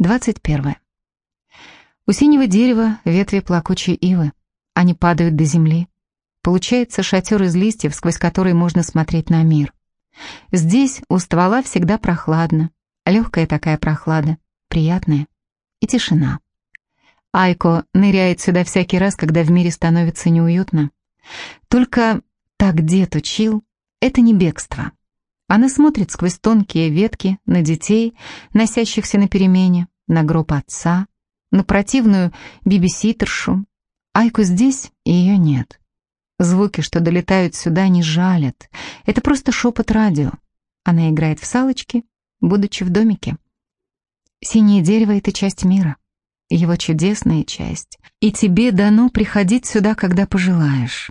21. У синего дерева ветви плакучей ивы. Они падают до земли. Получается шатер из листьев, сквозь который можно смотреть на мир. Здесь у ствола всегда прохладно. Легкая такая прохлада, приятная. И тишина. Айко ныряет сюда всякий раз, когда в мире становится неуютно. Только так дед учил, это не бегство. Она смотрит сквозь тонкие ветки на детей, носящихся на перемене, на гроб отца, на противную бибиситершу. Айку здесь, и ее нет. Звуки, что долетают сюда, не жалят. Это просто шепот радио. Она играет в салочки, будучи в домике. Синее дерево — это часть мира, его чудесная часть. И тебе дано приходить сюда, когда пожелаешь.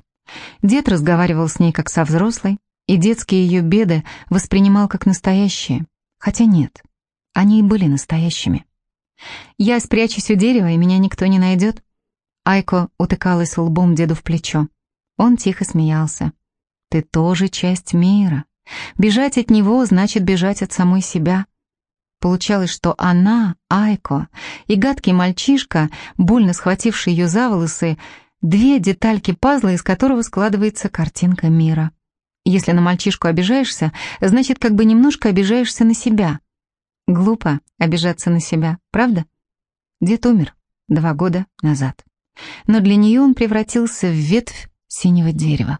Дед разговаривал с ней как со взрослой, и детские ее беды воспринимал как настоящие. Хотя нет, они и были настоящими. «Я спрячусь у дерева, и меня никто не найдет». Айко утыкалась лбом деду в плечо. Он тихо смеялся. «Ты тоже часть мира. Бежать от него значит бежать от самой себя». Получалось, что она, Айко, и гадкий мальчишка, больно схвативший ее за волосы, две детальки пазла, из которого складывается картинка мира. Если на мальчишку обижаешься, значит, как бы немножко обижаешься на себя. Глупо обижаться на себя, правда? Дед умер два года назад. Но для нее он превратился в ветвь синего дерева.